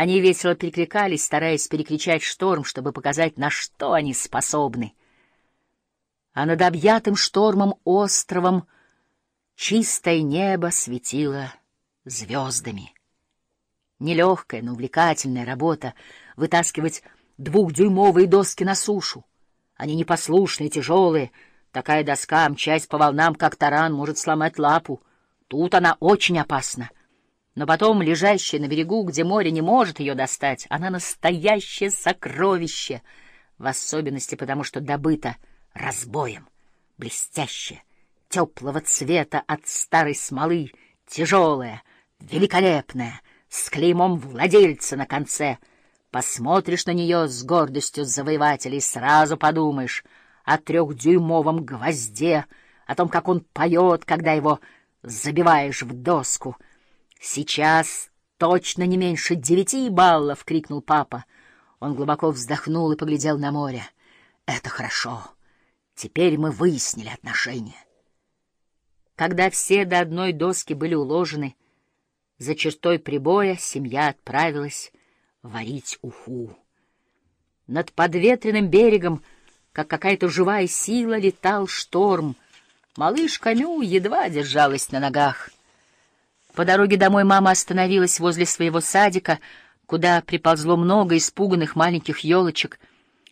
Они весело перекликались, стараясь перекричать шторм, чтобы показать, на что они способны. А над объятым штормом островом чистое небо светило звездами. Нелегкая, но увлекательная работа — вытаскивать двухдюймовые доски на сушу. Они непослушные, тяжелые. Такая доска, мчась по волнам, как таран, может сломать лапу. Тут она очень опасна. Но потом, лежащая на берегу, где море не может ее достать, она настоящее сокровище, в особенности потому, что добыта разбоем, блестящая, теплого цвета от старой смолы, тяжелая, великолепная — с клеймом владельца на конце. Посмотришь на нее с гордостью завоевателя и сразу подумаешь о трехдюймовом гвозде, о том, как он поет, когда его забиваешь в доску. «Сейчас точно не меньше девяти баллов!» — крикнул папа. Он глубоко вздохнул и поглядел на море. «Это хорошо. Теперь мы выяснили отношения». Когда все до одной доски были уложены, за чертой прибоя семья отправилась варить уху. Над подветренным берегом, как какая-то живая сила, летал шторм. Малыш Камю едва держалась на ногах. По дороге домой мама остановилась возле своего садика, куда приползло много испуганных маленьких елочек.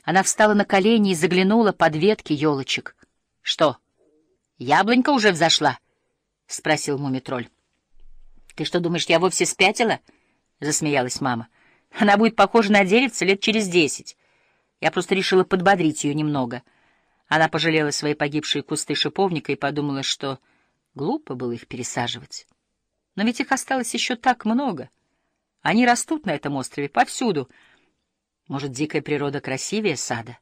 Она встала на колени и заглянула под ветки елочек. — Что, яблонька уже взошла? — спросил мумитроль. «Ты что, думаешь, я вовсе спятила?» — засмеялась мама. «Она будет похожа на деревце лет через десять. Я просто решила подбодрить ее немного». Она пожалела свои погибшие кусты шиповника и подумала, что глупо было их пересаживать. Но ведь их осталось еще так много. Они растут на этом острове повсюду. Может, дикая природа красивее сада?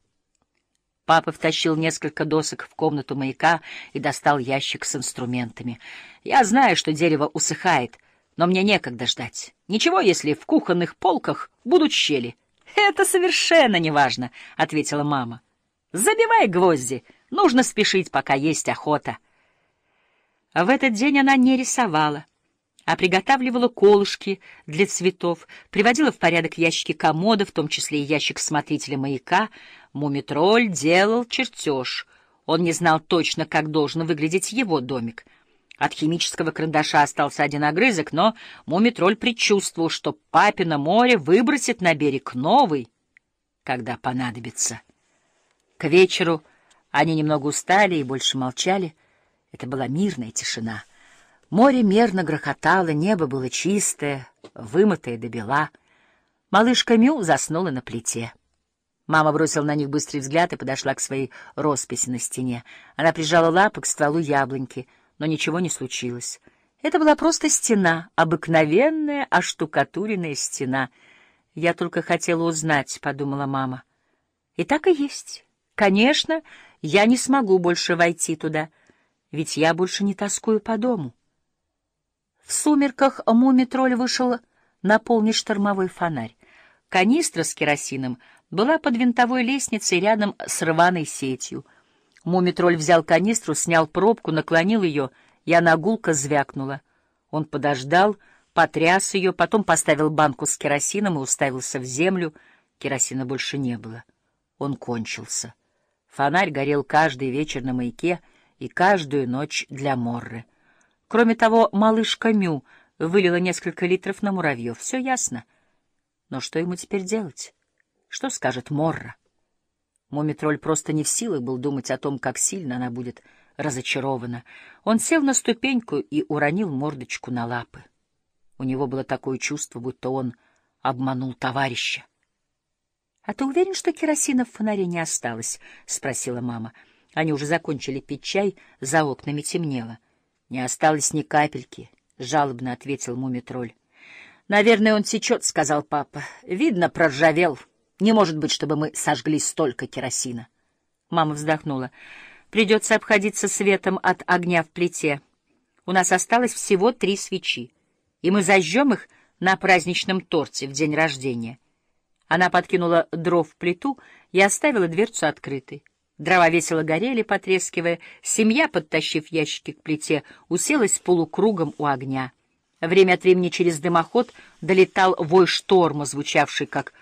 Папа втащил несколько досок в комнату маяка и достал ящик с инструментами. Я знаю, что дерево усыхает, но мне некогда ждать. Ничего, если в кухонных полках будут щели. — Это совершенно неважно, — ответила мама. — Забивай гвозди, нужно спешить, пока есть охота. А в этот день она не рисовала, а приготавливала колышки для цветов, приводила в порядок ящики комода, в том числе и ящик смотрителя маяка. Мумитроль делал чертеж. Он не знал точно, как должен выглядеть его домик — от химического карандаша остался один огрызок, но Мумитроль предчувствовал, что папина море выбросит на берег новый, когда понадобится. К вечеру они немного устали и больше молчали. Это была мирная тишина. Море мерно грохотало, небо было чистое, вымытое до бела. Малышка Мю заснула на плите. Мама бросила на них быстрый взгляд и подошла к своей росписи на стене. Она прижала лапы к стволу яблоньки — но ничего не случилось. Это была просто стена, обыкновенная оштукатуренная стена. Я только хотела узнать, — подумала мама. И так и есть. Конечно, я не смогу больше войти туда, ведь я больше не тоскую по дому. В сумерках мумитроль вышел наполнить штормовой фонарь. Канистра с керосином была под винтовой лестницей рядом с рваной сетью — Мумитроль взял канистру, снял пробку, наклонил ее, и она гулко звякнула. Он подождал, потряс ее, потом поставил банку с керосином и уставился в землю. Керосина больше не было. Он кончился. Фонарь горел каждый вечер на маяке и каждую ночь для Морры. Кроме того, малышка Мю вылила несколько литров на муравьев. Все ясно. Но что ему теперь делать? Что скажет Морра? Мумитроль просто не в силах был думать о том, как сильно она будет разочарована. Он сел на ступеньку и уронил мордочку на лапы. У него было такое чувство, будто он обманул товарища. — А ты уверен, что керосина в фонаре не осталось? — спросила мама. Они уже закончили пить чай, за окнами темнело. — Не осталось ни капельки, — жалобно ответил мумитроль. — Наверное, он течет, — сказал папа. — Видно, проржавел. — не может быть, чтобы мы сожгли столько керосина. Мама вздохнула. Придется обходиться светом от огня в плите. У нас осталось всего три свечи, и мы зажжем их на праздничном торте в день рождения. Она подкинула дров в плиту и оставила дверцу открытой. Дрова весело горели, потрескивая. Семья, подтащив ящики к плите, уселась полукругом у огня. Время от времени через дымоход долетал вой шторма, звучавший как